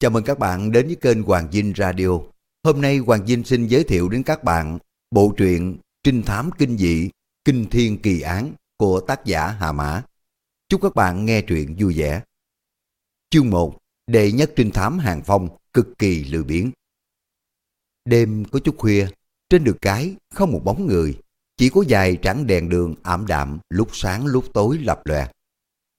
Chào mừng các bạn đến với kênh Hoàng Dinh Radio. Hôm nay Hoàng Dinh xin giới thiệu đến các bạn bộ truyện Trinh thám kinh dị, Kinh thiên kỳ án của tác giả Hà Mã. Chúc các bạn nghe truyện vui vẻ. Chương 1 Đệ nhất trinh thám hàng phong cực kỳ lười biếng. Đêm có chút khuya, trên đường cái không một bóng người, chỉ có vài trắng đèn đường ảm đạm lúc sáng lúc tối lập lòe.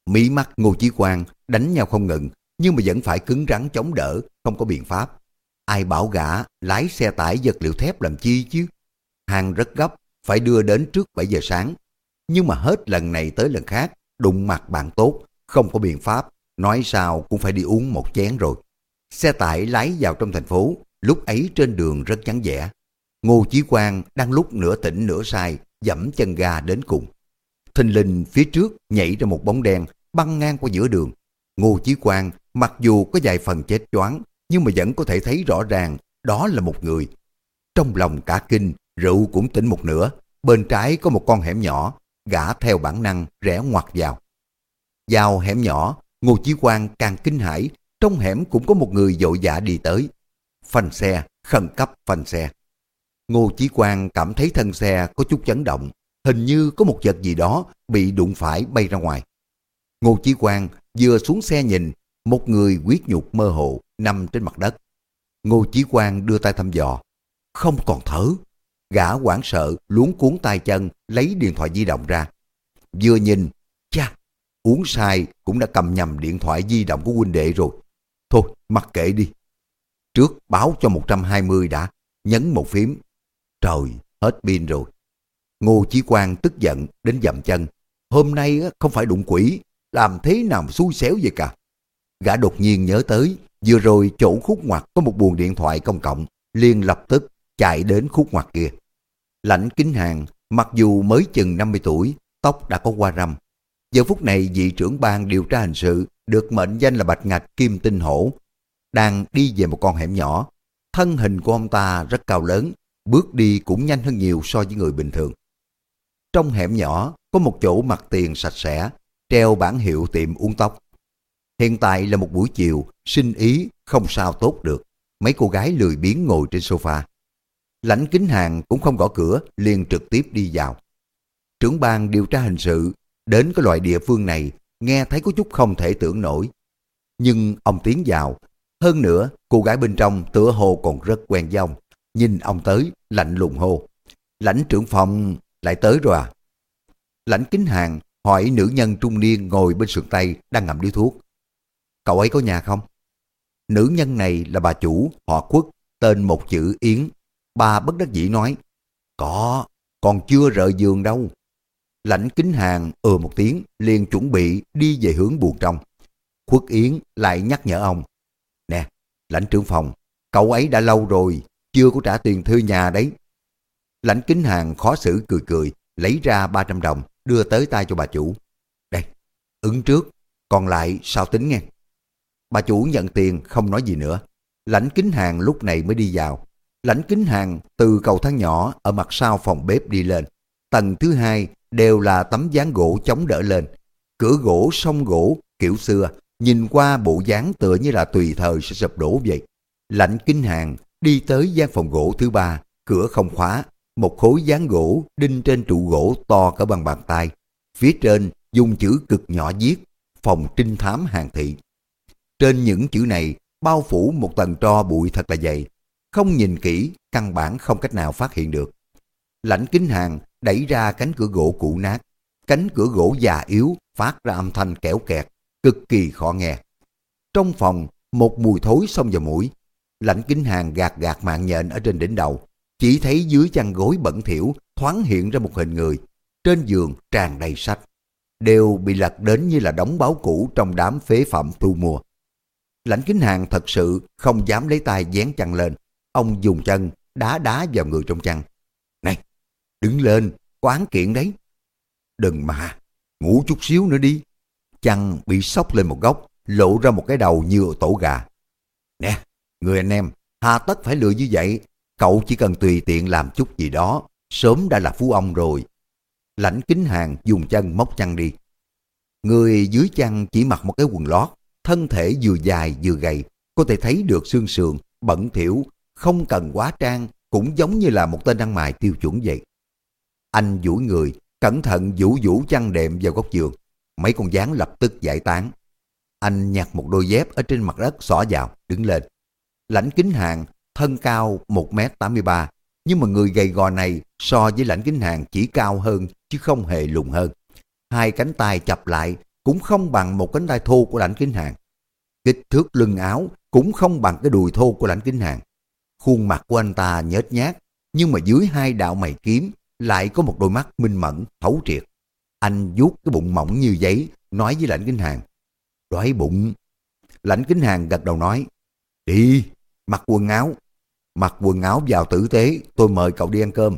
Mỹ mắt Ngô Chí Quang đánh nhau không ngừng, nhưng mà vẫn phải cứng rắn chống đỡ, không có biện pháp. Ai bảo gã lái xe tải vật liệu thép làm chi chứ? Hàng rất gấp, phải đưa đến trước 7 giờ sáng. Nhưng mà hết lần này tới lần khác, đụng mặt bạn tốt, không có biện pháp, nói sao cũng phải đi uống một chén rồi. Xe tải lái vào trong thành phố, lúc ấy trên đường rất vắng vẻ. Ngô Chí Quang đang lúc nửa tỉnh nửa sai, dẫm chân ga đến cùng. Thình lình phía trước nhảy ra một bóng đen băng ngang qua giữa đường. Ngô Chí Quang mặc dù có vài phần chết choáng nhưng mà vẫn có thể thấy rõ ràng đó là một người. Trong lòng cả kinh, rượu cũng tỉnh một nửa. Bên trái có một con hẻm nhỏ, gã theo bản năng rẽ ngoặt vào. Vào hẻm nhỏ, Ngô Chí Quang càng kinh hãi, trong hẻm cũng có một người dội dã đi tới. Phanh xe, khẩn cấp phanh xe. Ngô Chí Quang cảm thấy thân xe có chút chấn động, hình như có một vật gì đó bị đụng phải bay ra ngoài. Ngô Chí Quang vừa xuống xe nhìn, một người quyết nhục mơ hồ nằm trên mặt đất. Ngô Chí Quang đưa tay thăm dò, không còn thở. Gã hoảng sợ luống cuốn tay chân lấy điện thoại di động ra. Vừa nhìn, cha, uống sai cũng đã cầm nhầm điện thoại di động của huynh đệ rồi. Thôi, mặc kệ đi. Trước báo cho 120 đã, nhấn một phím. Trời, hết pin rồi. Ngô Chí Quang tức giận đến dậm chân. Hôm nay không phải đụng quỷ, làm thế nào mà xui xéo vậy cả. Gã đột nhiên nhớ tới, vừa rồi chỗ khúc ngoặt có một buồng điện thoại công cộng, liền lập tức chạy đến khúc ngoặt kia. Lãnh kính hàng, mặc dù mới chừng 50 tuổi, tóc đã có qua râm. Giờ phút này vị trưởng ban điều tra hình sự được mệnh danh là Bạch Ngạch Kim Tinh Hổ, đang đi về một con hẻm nhỏ. Thân hình của ông ta rất cao lớn, bước đi cũng nhanh hơn nhiều so với người bình thường. Trong hẻm nhỏ có một chỗ mặt tiền sạch sẽ, treo bản hiệu tiệm uống tóc. Hiện tại là một buổi chiều, sinh ý không sao tốt được. Mấy cô gái lười biếng ngồi trên sofa. Lãnh kính hàng cũng không gõ cửa, liền trực tiếp đi vào. Trưởng ban điều tra hình sự đến cái loại địa phương này nghe thấy có chút không thể tưởng nổi. Nhưng ông tiến vào, hơn nữa cô gái bên trong tựa hồ còn rất quen với ông. Nhìn ông tới, lạnh lùng hô. Lãnh trưởng phòng lại tới rồi à? Lãnh kính hàng hỏi nữ nhân trung niên ngồi bên sườn tay đang ngậm điếu thuốc. Cậu ấy có nhà không? Nữ nhân này là bà chủ, họ Quất tên một chữ Yến. Bà bất đắc dĩ nói, có, còn chưa rời giường đâu. Lãnh kính hàng ừ một tiếng, liền chuẩn bị đi về hướng buồn trong. Khuất Yến lại nhắc nhở ông, nè, lãnh trưởng phòng, cậu ấy đã lâu rồi, chưa có trả tiền thuê nhà đấy. Lãnh kính hàng khó xử cười cười, lấy ra 300 đồng, đưa tới tay cho bà chủ. Đây, ứng trước, còn lại sao tính nghe. Bà chủ nhận tiền không nói gì nữa. Lãnh kính hàng lúc này mới đi vào. Lãnh kính hàng từ cầu thang nhỏ ở mặt sau phòng bếp đi lên. Tầng thứ hai đều là tấm dáng gỗ chống đỡ lên. Cửa gỗ song gỗ kiểu xưa, nhìn qua bộ dáng tựa như là tùy thời sẽ sụp đổ vậy. Lãnh kính hàng đi tới gian phòng gỗ thứ ba, cửa không khóa, một khối dáng gỗ đinh trên trụ gỗ to cỡ bằng bàn tay. Phía trên dùng chữ cực nhỏ viết, phòng trinh thám hàng thị. Trên những chữ này bao phủ một tầng tro bụi thật là dày. Không nhìn kỹ, căn bản không cách nào phát hiện được. Lãnh kính hàng đẩy ra cánh cửa gỗ cũ nát. Cánh cửa gỗ già yếu phát ra âm thanh kẽo kẹt, cực kỳ khó nghe. Trong phòng, một mùi thối xông vào mũi. Lãnh kính hàng gạt gạt mạng nhện ở trên đỉnh đầu, chỉ thấy dưới chăn gối bẩn thỉu thoáng hiện ra một hình người. Trên giường tràn đầy sách. Đều bị lật đến như là đóng báo cũ trong đám phế phẩm thu mua. Lãnh kính hàng thật sự không dám lấy tay dán chăn lên. Ông dùng chân đá đá vào người trong chăn. Này, đứng lên, quán kiện đấy. Đừng mà, ngủ chút xíu nữa đi. Chăn bị sốc lên một góc, lộ ra một cái đầu như tổ gà. Nè, người anh em, hà tất phải lựa như vậy Cậu chỉ cần tùy tiện làm chút gì đó, sớm đã là phú ông rồi. Lãnh kính hàng dùng chân móc chăn đi. Người dưới chăn chỉ mặc một cái quần lót, thân thể vừa dài vừa gầy, có thể thấy được xương sườn, bẩn thỉu, không cần quá trang, cũng giống như là một tên ăn mài tiêu chuẩn vậy. Anh duỗi người, cẩn thận vũ vũ chăn đệm vào góc giường. Mấy con gián lập tức giải tán. Anh nhặt một đôi dép ở trên mặt đất xỏ vào, đứng lên. Lãnh kính hàng, thân cao 1m83, nhưng mà người gầy gò này so với lãnh kính hàng chỉ cao hơn chứ không hề lùn hơn. Hai cánh tay chập lại cũng không bằng một cánh tay thô của lãnh kính hàng. Kích thước lưng áo cũng không bằng cái đùi thô của lãnh kính hàng. Khuôn mặt của anh ta nhếch nhác, nhưng mà dưới hai đạo mày kiếm lại có một đôi mắt minh mẫn, thấu triệt. Anh vuốt cái bụng mỏng như giấy, nói với lãnh kính hàng. Đói bụng. Lãnh kính hàng gật đầu nói. Đi, mặc quần áo. Mặc quần áo vào tử tế, tôi mời cậu đi ăn cơm.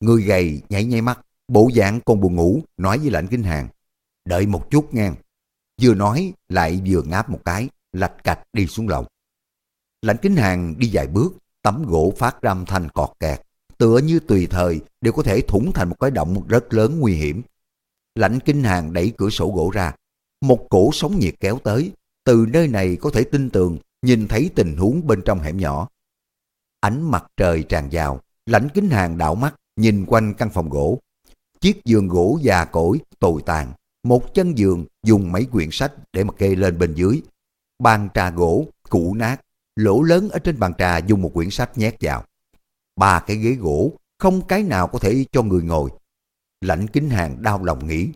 Người gầy nhảy nháy mắt, bộ dạng còn buồn ngủ, nói với lãnh kính hàng. Đợi một chút nghe. Vừa nói, lại vừa ngáp một cái, lạch cạch đi xuống lầu. Lãnh kính hàng đi vài bước, tấm gỗ phát ra âm thanh cọt kẹt, tựa như tùy thời đều có thể thủng thành một cái động rất lớn nguy hiểm. Lãnh kinh hàng đẩy cửa sổ gỗ ra, một cổ sóng nhiệt kéo tới, từ nơi này có thể tin tường nhìn thấy tình huống bên trong hẻm nhỏ. Ánh mặt trời tràn vào, lãnh kính hàng đảo mắt, nhìn quanh căn phòng gỗ. Chiếc giường gỗ già cỗi, tồi tàn, một chân giường dùng mấy quyển sách để mà kê lên bên dưới. Bàn trà gỗ, cũ nát, lỗ lớn ở trên bàn trà dùng một quyển sách nhét vào. Ba cái ghế gỗ, không cái nào có thể cho người ngồi. Lãnh kính hàng đau lòng nghĩ,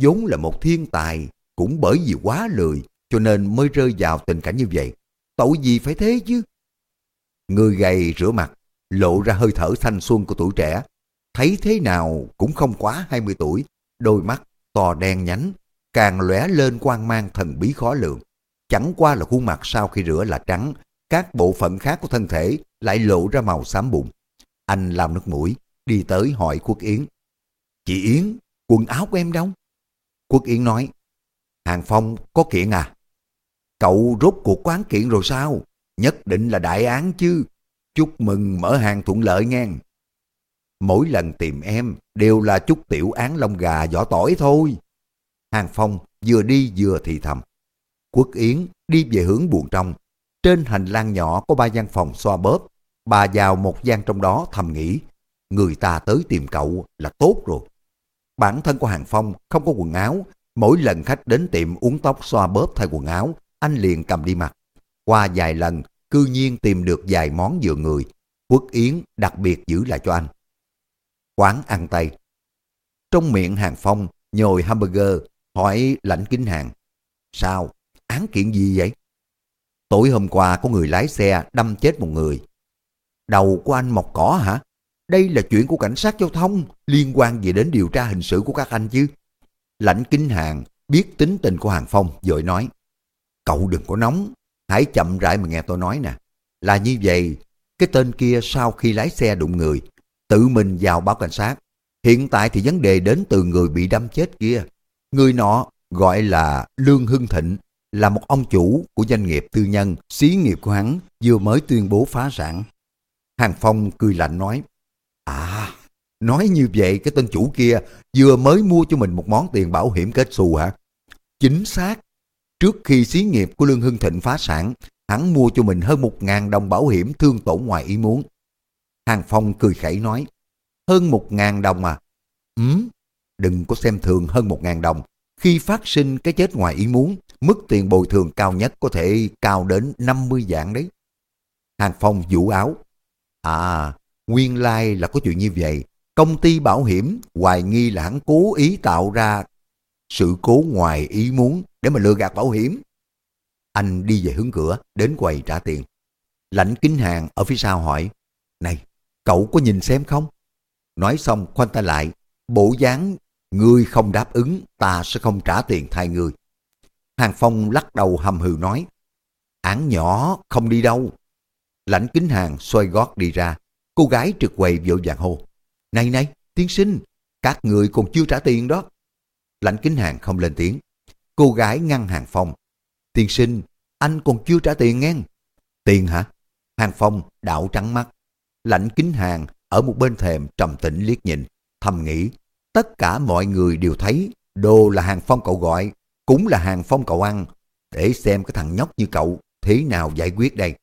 vốn là một thiên tài, cũng bởi vì quá lười, cho nên mới rơi vào tình cảnh như vậy. Tội gì phải thế chứ? Người gầy rửa mặt, lộ ra hơi thở thanh xuân của tuổi trẻ. Thấy thế nào cũng không quá 20 tuổi, đôi mắt to đen nhánh, càng lóe lên quang mang thần bí khó lường. Chẳng qua là khuôn mặt sau khi rửa là trắng, các bộ phận khác của thân thể lại lộ ra màu xám bụng. Anh làm nước mũi, đi tới hỏi Quốc Yến. Chị Yến, quần áo của em đâu? Quốc Yến nói, Hàng Phong có kiện à? Cậu rốt cuộc quán kiện rồi sao? Nhất định là đại án chứ. Chúc mừng mở hàng thuận lợi ngang. Mỗi lần tìm em đều là chút tiểu án lông gà vỏ tỏi thôi. Hàng Phong vừa đi vừa thì thầm. Quốc Yến đi về hướng buồng trong. Trên hành lang nhỏ có ba gian phòng xoa bóp. Bà vào một gian trong đó thầm nghĩ. Người ta tới tìm cậu là tốt rồi. Bản thân của Hàng Phong không có quần áo. Mỗi lần khách đến tiệm uống tóc xoa bóp thay quần áo, anh liền cầm đi mặc. Qua vài lần, cư nhiên tìm được vài món dựa người. Quốc Yến đặc biệt giữ lại cho anh. Quán ăn Tây Trong miệng Hàng Phong nhồi hamburger, hỏi lãnh kính hàng. Sao? Án kiện gì vậy? Tối hôm qua có người lái xe đâm chết một người. Đầu của anh mọc cỏ hả? Đây là chuyện của cảnh sát giao thông, liên quan gì đến điều tra hình sự của các anh chứ? Lãnh kính hàng biết tính tình của Hàng Phong, rồi nói. Cậu đừng có nóng, hãy chậm rãi mà nghe tôi nói nè. Là như vậy, cái tên kia sau khi lái xe đụng người, tự mình vào báo cảnh sát. Hiện tại thì vấn đề đến từ người bị đâm chết kia. Người nọ gọi là Lương Hưng Thịnh, là một ông chủ của doanh nghiệp tư nhân, xí nghiệp của hắn vừa mới tuyên bố phá sản. Hàng Phong cười lạnh nói, À, nói như vậy cái tên chủ kia vừa mới mua cho mình một món tiền bảo hiểm kết xù hả? Chính xác. Trước khi xí nghiệp của Lương Hưng Thịnh phá sản, hắn mua cho mình hơn một ngàn đồng bảo hiểm thương tổn ngoài ý muốn. Hàng Phong cười khẩy nói, hơn một ngàn đồng à? Ừm, đừng có xem thường hơn một ngàn đồng. Khi phát sinh cái chết ngoài ý muốn, mức tiền bồi thường cao nhất có thể cao đến 50 dạng đấy. Hàng Phong vũ áo. À, nguyên lai là có chuyện như vậy. Công ty bảo hiểm hoài nghi là hắn cố ý tạo ra sự cố ngoài ý muốn để mà lừa gạt bảo hiểm. Anh đi về hướng cửa, đến quầy trả tiền. Lãnh kính hàng ở phía sau hỏi, Này, cậu có nhìn xem không? Nói xong khoanh tay lại, bộ dáng Ngươi không đáp ứng, ta sẽ không trả tiền thay ngươi. Hàng Phong lắc đầu hầm hừ nói, án nhỏ, không đi đâu. Lãnh kính hàng xoay gót đi ra, cô gái trực quầy vội vàng hô. Này này, tiên sinh, các người còn chưa trả tiền đó. Lãnh kính hàng không lên tiếng. Cô gái ngăn Hàng Phong. Tiên sinh, anh còn chưa trả tiền nghe. Tiền hả? Hàng Phong đảo trắng mắt. Lãnh kính hàng ở một bên thềm trầm tĩnh liếc nhìn, thầm nghĩ Tất cả mọi người đều thấy đồ là hàng phong cậu gọi, cũng là hàng phong cậu ăn. Để xem cái thằng nhóc như cậu thế nào giải quyết đây?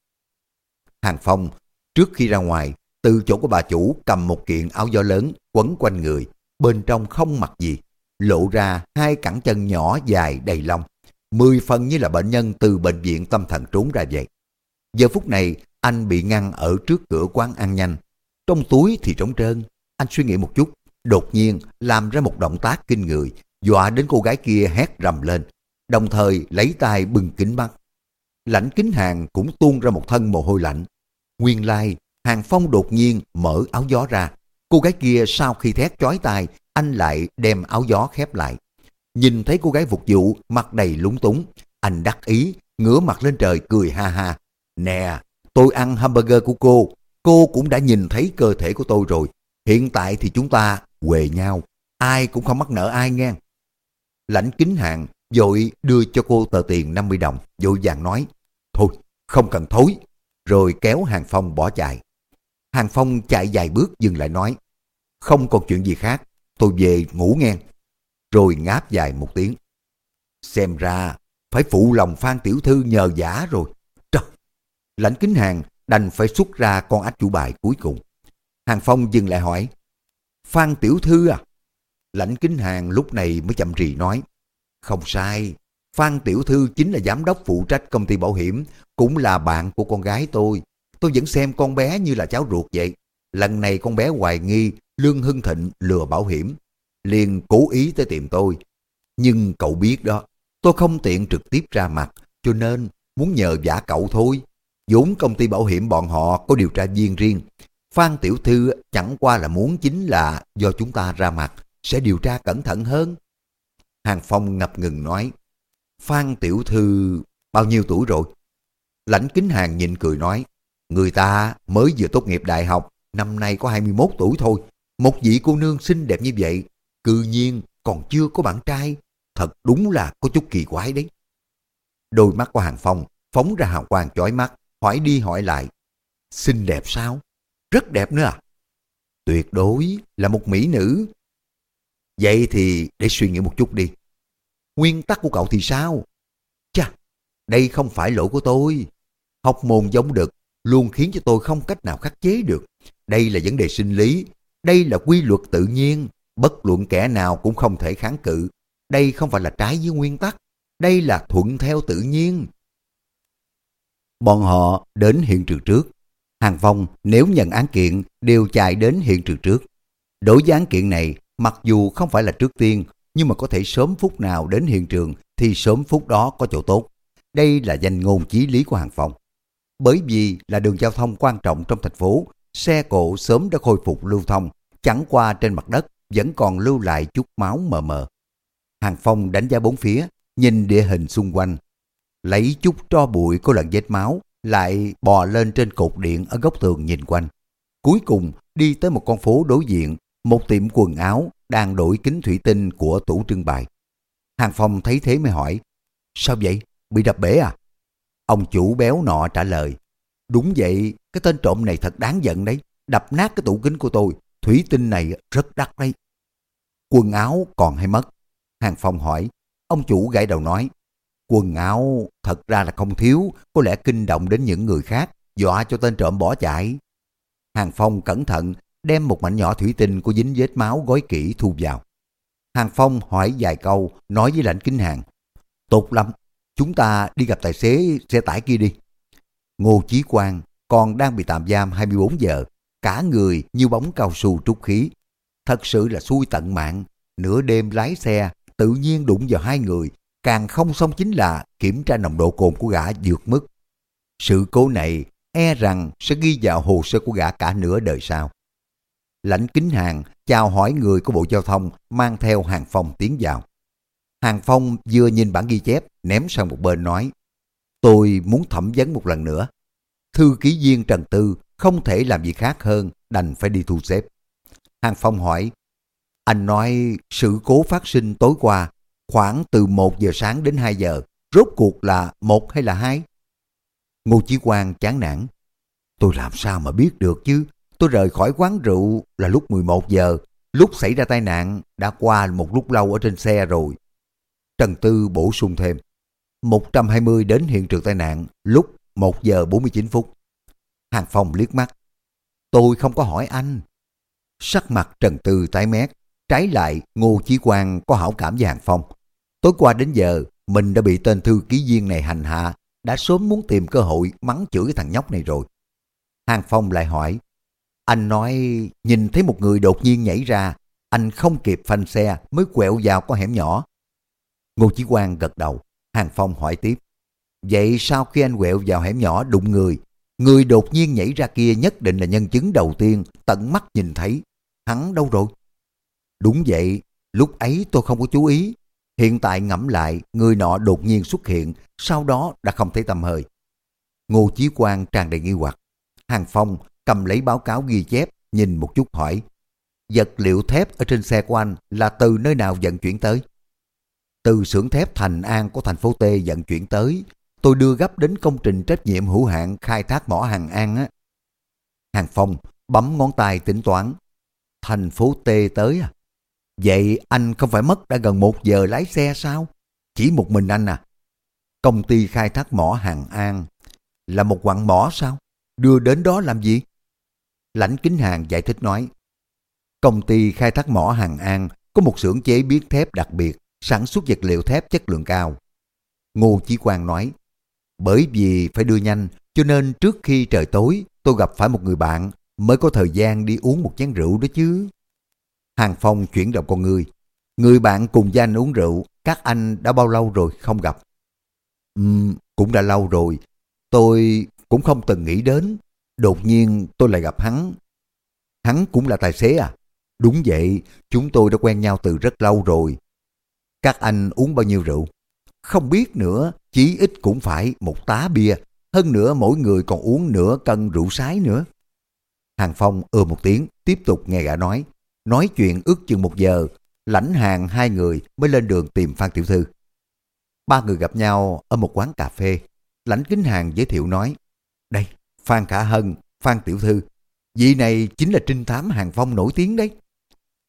Hàng Phong, trước khi ra ngoài, từ chỗ của bà chủ cầm một kiện áo gió lớn quấn quanh người, bên trong không mặc gì, lộ ra hai cẳng chân nhỏ dài đầy lông, mười phần như là bệnh nhân từ bệnh viện tâm thần trốn ra vậy. Giờ phút này, anh bị ngăn ở trước cửa quán ăn nhanh. Trong túi thì trống trơn, anh suy nghĩ một chút, đột nhiên làm ra một động tác kinh người, dọa đến cô gái kia hét rầm lên, đồng thời lấy tay bưng kính mắt. Lãnh kính hàng cũng tuôn ra một thân mồ hôi lạnh. Nguyên lai, hàng phong đột nhiên mở áo gió ra. Cô gái kia sau khi thét chói tai, anh lại đem áo gió khép lại. Nhìn thấy cô gái phục vụ mặt đầy lúng túng, anh đắc ý, ngửa mặt lên trời cười ha ha. Nè, tôi ăn hamburger của cô, cô cũng đã nhìn thấy cơ thể của tôi rồi. Hiện tại thì chúng ta quề nhau, ai cũng không mắc nợ ai nghe. Lãnh kính hàng dội đưa cho cô tờ tiền 50 đồng, dội vàng nói, thôi, không cần thối, rồi kéo Hàng Phong bỏ chạy. Hàng Phong chạy vài bước dừng lại nói, không còn chuyện gì khác, tôi về ngủ nghe. Rồi ngáp dài một tiếng. Xem ra, phải phụ lòng Phan Tiểu Thư nhờ giả rồi. Lãnh kính hàng đành phải xuất ra con ách chủ bài cuối cùng. Hàng Phong dừng lại hỏi, Phan Tiểu Thư à? Lãnh kính hàng lúc này mới chậm rì nói, không sai, Phan Tiểu Thư chính là giám đốc phụ trách công ty bảo hiểm, cũng là bạn của con gái tôi. Tôi vẫn xem con bé như là cháu ruột vậy. Lần này con bé hoài nghi Lương Hưng Thịnh lừa bảo hiểm, liền cố ý tới tìm tôi. Nhưng cậu biết đó, tôi không tiện trực tiếp ra mặt, cho nên muốn nhờ giả cậu thôi vốn công ty bảo hiểm bọn họ có điều tra viên riêng. Phan Tiểu Thư chẳng qua là muốn chính là do chúng ta ra mặt, sẽ điều tra cẩn thận hơn. Hàng Phong ngập ngừng nói, Phan Tiểu Thư bao nhiêu tuổi rồi? Lãnh Kính Hàng nhịn cười nói, người ta mới vừa tốt nghiệp đại học, năm nay có 21 tuổi thôi. Một vị cô nương xinh đẹp như vậy, cư nhiên còn chưa có bạn trai, thật đúng là có chút kỳ quái đấy. Đôi mắt của Hàng Phong phóng ra hào quang chói mắt, hỏi đi hỏi lại. Xinh đẹp sao? Rất đẹp nữa à? Tuyệt đối là một mỹ nữ. Vậy thì để suy nghĩ một chút đi. Nguyên tắc của cậu thì sao? Chà, đây không phải lỗi của tôi. Học môn giống đực luôn khiến cho tôi không cách nào khắc chế được. Đây là vấn đề sinh lý, đây là quy luật tự nhiên, bất luận kẻ nào cũng không thể kháng cự. Đây không phải là trái với nguyên tắc, đây là thuận theo tự nhiên. Bọn họ đến hiện trường trước. Hàng Phong nếu nhận án kiện đều chạy đến hiện trường trước. Đối với án kiện này, mặc dù không phải là trước tiên, nhưng mà có thể sớm phút nào đến hiện trường thì sớm phút đó có chỗ tốt. Đây là danh ngôn chí lý của Hàng Phong. Bởi vì là đường giao thông quan trọng trong thành phố, xe cộ sớm đã khôi phục lưu thông, chẳng qua trên mặt đất vẫn còn lưu lại chút máu mờ mờ. Hàng Phong đánh giá bốn phía, nhìn địa hình xung quanh, lấy chút tro bụi có lần vết máu, lại bò lên trên cột điện ở góc tường nhìn quanh. Cuối cùng đi tới một con phố đối diện, một tiệm quần áo đang đổi kính thủy tinh của tủ trưng bày. Hàng Phong thấy thế mới hỏi, sao vậy, bị đập bể à? Ông chủ béo nọ trả lời, đúng vậy, cái tên trộm này thật đáng giận đấy, đập nát cái tủ kính của tôi, thủy tinh này rất đắt đấy. Quần áo còn hay mất? Hàng Phong hỏi, ông chủ gãi đầu nói, quần áo thật ra là không thiếu, có lẽ kinh động đến những người khác, dọa cho tên trộm bỏ chạy. Hàng Phong cẩn thận đem một mảnh nhỏ thủy tinh có dính vết máu gói kỹ thu vào. Hàng Phong hỏi vài câu, nói với lãnh kính hàng. Tốt lắm, chúng ta đi gặp tài xế xe tải kia đi. Ngô Chí Quang còn đang bị tạm giam 24 giờ, cả người như bóng cao su trút khí. Thật sự là xui tận mạng, nửa đêm lái xe, tự nhiên đụng vào hai người, càng không xong chính là kiểm tra nồng độ cồn của gã vượt mức. Sự cố này e rằng sẽ ghi vào hồ sơ của gã cả nửa đời sau. Lãnh kính hàng chào hỏi người của Bộ Giao thông mang theo Hàng Phong tiến vào. Hàng Phong vừa nhìn bản ghi chép, ném sang một bên nói, Tôi muốn thẩm vấn một lần nữa. Thư ký viên Trần Tư không thể làm gì khác hơn đành phải đi thu xếp. Hàng Phong hỏi, Anh nói sự cố phát sinh tối qua khoảng từ 1 giờ sáng đến 2 giờ rốt cuộc là một hay là hai? Ngô Chí Quang chán nản. Tôi làm sao mà biết được chứ? Tôi rời khỏi quán rượu là lúc 11 giờ, lúc xảy ra tai nạn đã qua một lúc lâu ở trên xe rồi. Trần Tư bổ sung thêm. 120 đến hiện trường tai nạn lúc 1 giờ 49 phút. Hàng Phong liếc mắt. Tôi không có hỏi anh. Sắc mặt Trần Tư tái mét, trái lại Ngô Chí Quang có hảo cảm với Hàng Phong. Tối qua đến giờ, mình đã bị tên thư ký viên này hành hạ, đã sớm muốn tìm cơ hội mắng chửi thằng nhóc này rồi. Hàng Phong lại hỏi, anh nói nhìn thấy một người đột nhiên nhảy ra, anh không kịp phanh xe mới quẹo vào con hẻm nhỏ. Ngô Chí Quang gật đầu, Hàng Phong hỏi tiếp, vậy sau khi anh quẹo vào hẻm nhỏ đụng người, người đột nhiên nhảy ra kia nhất định là nhân chứng đầu tiên tận mắt nhìn thấy, hắn đâu rồi? Đúng vậy, lúc ấy tôi không có chú ý, Hiện tại ngẫm lại, người nọ đột nhiên xuất hiện, sau đó đã không thấy tầm hơi. Ngô Chí Quang tràn đầy nghi hoặc. Hàng Phong cầm lấy báo cáo ghi chép, nhìn một chút hỏi. Vật liệu thép ở trên xe của anh là từ nơi nào vận chuyển tới? Từ xưởng thép Thành An của thành phố T vận chuyển tới, tôi đưa gấp đến công trình trách nhiệm hữu hạn khai thác mỏ hàng An á. Hàng Phong bấm ngón tay tính toán. Thành phố T tới à? Vậy anh không phải mất đã gần một giờ lái xe sao? Chỉ một mình anh à? Công ty khai thác mỏ Hàng An là một quặng mỏ sao? Đưa đến đó làm gì? Lãnh Kính Hàng giải thích nói. Công ty khai thác mỏ Hàng An có một xưởng chế biến thép đặc biệt, sản xuất vật liệu thép chất lượng cao. Ngô Chí Quang nói, bởi vì phải đưa nhanh, cho nên trước khi trời tối, tôi gặp phải một người bạn, mới có thời gian đi uống một chén rượu đó chứ. Hàng Phong chuyển động con người. Người bạn cùng với anh uống rượu, các anh đã bao lâu rồi không gặp? Ừm, cũng đã lâu rồi. Tôi cũng không từng nghĩ đến. Đột nhiên tôi lại gặp hắn. Hắn cũng là tài xế à? Đúng vậy, chúng tôi đã quen nhau từ rất lâu rồi. Các anh uống bao nhiêu rượu? Không biết nữa, chí ít cũng phải một tá bia. Hơn nữa mỗi người còn uống nửa cân rượu sái nữa. Hàng Phong ưa một tiếng, tiếp tục nghe gã nói. Nói chuyện ước chừng một giờ, lãnh hàng hai người mới lên đường tìm Phan Tiểu Thư. Ba người gặp nhau ở một quán cà phê. Lãnh kính hàng giới thiệu nói, đây, Phan Khả Hân, Phan Tiểu Thư, vị này chính là trinh thám hàng phong nổi tiếng đấy.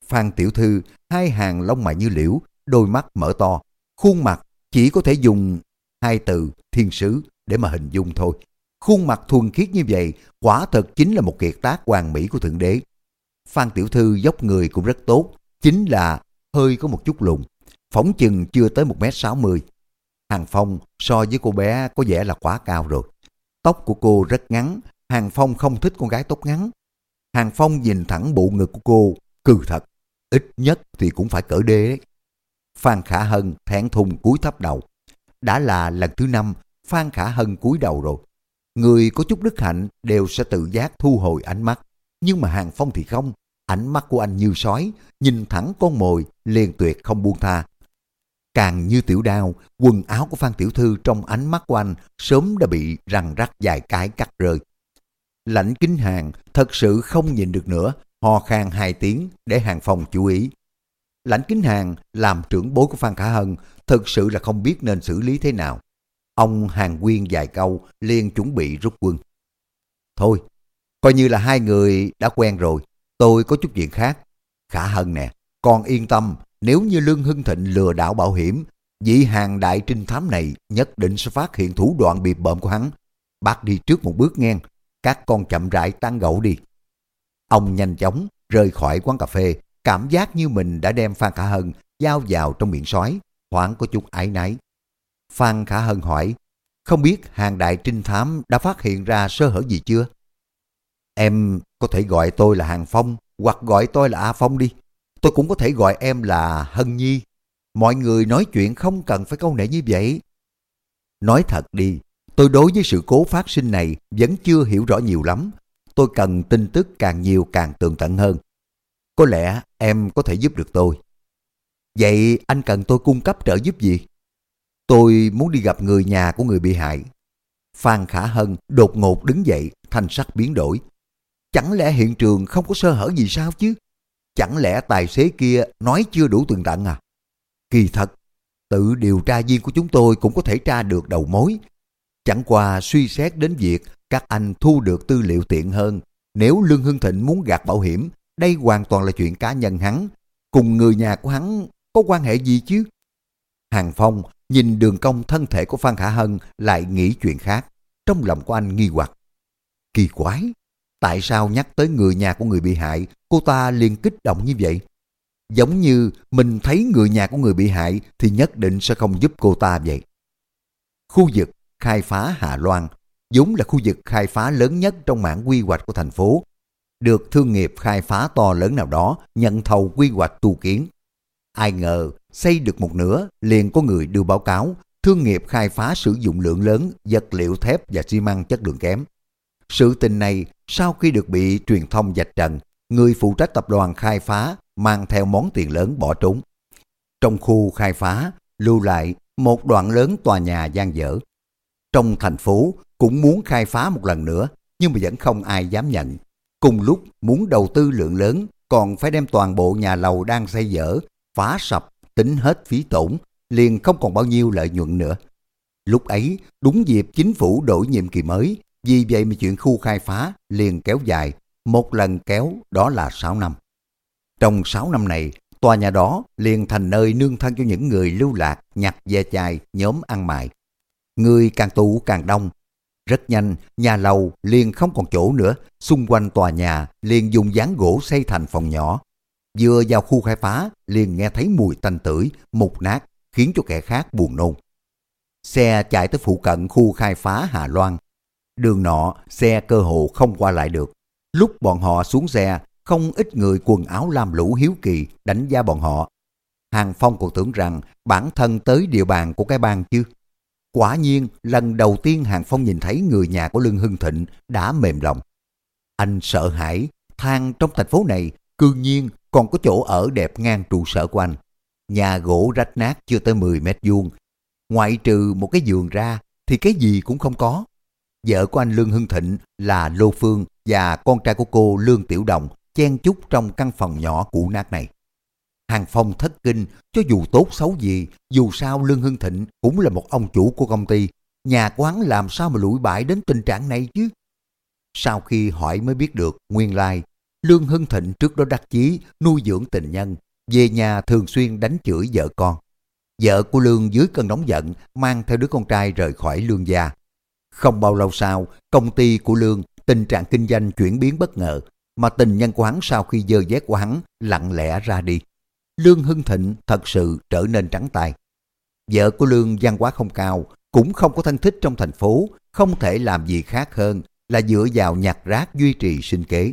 Phan Tiểu Thư, hai hàng lông mày như liễu, đôi mắt mở to, khuôn mặt chỉ có thể dùng hai từ thiên sứ để mà hình dung thôi. Khuôn mặt thuần khiết như vậy quả thật chính là một kiệt tác hoàn mỹ của Thượng Đế. Phan Tiểu Thư dốc người cũng rất tốt, chính là hơi có một chút lùn, phóng chừng chưa tới 1m60. Hàng Phong so với cô bé có vẻ là quá cao rồi. Tóc của cô rất ngắn, Hàng Phong không thích con gái tóc ngắn. Hàng Phong nhìn thẳng bộ ngực của cô, cừ thật, ít nhất thì cũng phải cỡ đê đấy. Phan Khả Hân thẹn thùng cúi thấp đầu. Đã là lần thứ năm Phan Khả Hân cúi đầu rồi. Người có chút đức hạnh đều sẽ tự giác thu hồi ánh mắt. Nhưng mà Hàng Phong thì không. Ánh mắt của anh như sói, nhìn thẳng con mồi, liền tuyệt không buông tha. Càng như tiểu đao, quần áo của Phan Tiểu Thư trong ánh mắt của anh sớm đã bị răng rắc dài cái cắt rơi. Lãnh kính hàng thật sự không nhìn được nữa, ho khan hai tiếng để hàng phòng chú ý. Lãnh kính hàng làm trưởng bối của Phan Khả Hân thật sự là không biết nên xử lý thế nào. Ông hàng quyên vài câu liền chuẩn bị rút quân. Thôi, coi như là hai người đã quen rồi, Tôi có chút chuyện khác. Khả Hân nè, con yên tâm, nếu như Lương Hưng Thịnh lừa đảo bảo hiểm, vị hàng đại trinh thám này nhất định sẽ phát hiện thủ đoạn bị bợm của hắn. Bác đi trước một bước ngang, các con chậm rãi tan gẫu đi. Ông nhanh chóng rời khỏi quán cà phê, cảm giác như mình đã đem Phan Khả Hân giao vào trong miệng sói, thoáng có chút ái náy. Phan Khả Hân hỏi, không biết hàng đại trinh thám đã phát hiện ra sơ hở gì chưa? Em có thể gọi tôi là Hàng Phong hoặc gọi tôi là A Phong đi. Tôi cũng có thể gọi em là Hân Nhi. Mọi người nói chuyện không cần phải câu nệ như vậy. Nói thật đi, tôi đối với sự cố phát sinh này vẫn chưa hiểu rõ nhiều lắm. Tôi cần tin tức càng nhiều càng tường tận hơn. Có lẽ em có thể giúp được tôi. Vậy anh cần tôi cung cấp trợ giúp gì? Tôi muốn đi gặp người nhà của người bị hại. Phan Khả Hân đột ngột đứng dậy, thanh sắc biến đổi, Chẳng lẽ hiện trường không có sơ hở gì sao chứ? Chẳng lẽ tài xế kia nói chưa đủ tường tận à? Kỳ thật, tự điều tra viên của chúng tôi cũng có thể tra được đầu mối. Chẳng qua suy xét đến việc các anh thu được tư liệu tiện hơn. Nếu Lương Hưng Thịnh muốn gạt bảo hiểm, đây hoàn toàn là chuyện cá nhân hắn. Cùng người nhà của hắn có quan hệ gì chứ? Hàng Phong nhìn đường cong thân thể của Phan Khả Hân lại nghĩ chuyện khác. Trong lòng của anh nghi hoặc. Kỳ quái, tại sao nhắc tới người nhà của người bị hại, cô ta liền kích động như vậy? Giống như mình thấy người nhà của người bị hại thì nhất định sẽ không giúp cô ta vậy. Khu vực khai phá Hà Loan vốn là khu vực khai phá lớn nhất trong mảng quy hoạch của thành phố, được thương nghiệp khai phá to lớn nào đó nhận thầu quy hoạch tu kiến. Ai ngờ xây được một nửa liền có người đưa báo cáo thương nghiệp khai phá sử dụng lượng lớn vật liệu thép và xi măng chất lượng kém. Sự tình này sau khi được bị truyền thông dạch trần, người phụ trách tập đoàn khai phá mang theo món tiền lớn bỏ trốn. Trong khu khai phá, lưu lại một đoạn lớn tòa nhà gian dở. Trong thành phố cũng muốn khai phá một lần nữa, nhưng mà vẫn không ai dám nhận. Cùng lúc muốn đầu tư lượng lớn, còn phải đem toàn bộ nhà lầu đang xây dở, phá sập, tính hết phí tổn, liền không còn bao nhiêu lợi nhuận nữa. Lúc ấy, đúng dịp chính phủ đổi nhiệm kỳ mới, vì vậy mà chuyện khu khai phá liền kéo dài, một lần kéo đó là 6 năm. Trong 6 năm này, tòa nhà đó liền thành nơi nương thân cho những người lưu lạc, nhặt ve chai, nhóm ăn mại. Người càng tụ càng đông. Rất nhanh, nhà lầu liền không còn chỗ nữa, xung quanh tòa nhà liền dùng dán gỗ xây thành phòng nhỏ. Vừa vào khu khai phá, liền nghe thấy mùi tanh tưởi, mục nát, khiến cho kẻ khác buồn nôn. Xe chạy tới phụ cận khu khai phá Hà Loan. Đường nọ, xe cơ hồ không qua lại được. Lúc bọn họ xuống xe, không ít người quần áo lam lũ hiếu kỳ đánh giá bọn họ. Hàng Phong còn tưởng rằng bản thân tới địa bàn của cái bang chứ. Quả nhiên, lần đầu tiên Hàng Phong nhìn thấy người nhà của Lương Hưng Thịnh đã mềm lòng. Anh sợ hãi, Thang trong thành phố này, cương nhiên còn có chỗ ở đẹp ngang trụ sở của anh. Nhà gỗ rách nát chưa tới 10 mét vuông, ngoại trừ một cái giường ra thì cái gì cũng không có. Vợ của anh Lương Hưng Thịnh là Lô Phương và con trai của cô Lương Tiểu Đồng chen chúc trong căn phòng nhỏ cũ nát này. Hàng Phong thất kinh, cho dù tốt xấu gì, dù sao Lương Hưng Thịnh cũng là một ông chủ của công ty, nhà quán làm sao mà lụi bại đến tình trạng này chứ? Sau khi hỏi mới biết được nguyên lai, Lương Hưng Thịnh trước đó đắc chí nuôi dưỡng tình nhân, về nhà thường xuyên đánh chửi vợ con. Vợ của Lương dưới cơn nóng giận mang theo đứa con trai rời khỏi Lương gia. Không bao lâu sau, công ty của Lương tình trạng kinh doanh chuyển biến bất ngờ, mà tình nhân của hắn sau khi dơ dét của hắn lặng lẽ ra đi. Lương Hưng Thịnh thật sự trở nên trắng tay. Vợ của Lương văn hóa không cao, cũng không có thân thích trong thành phố, không thể làm gì khác hơn là dựa vào nhặt rác duy trì sinh kế.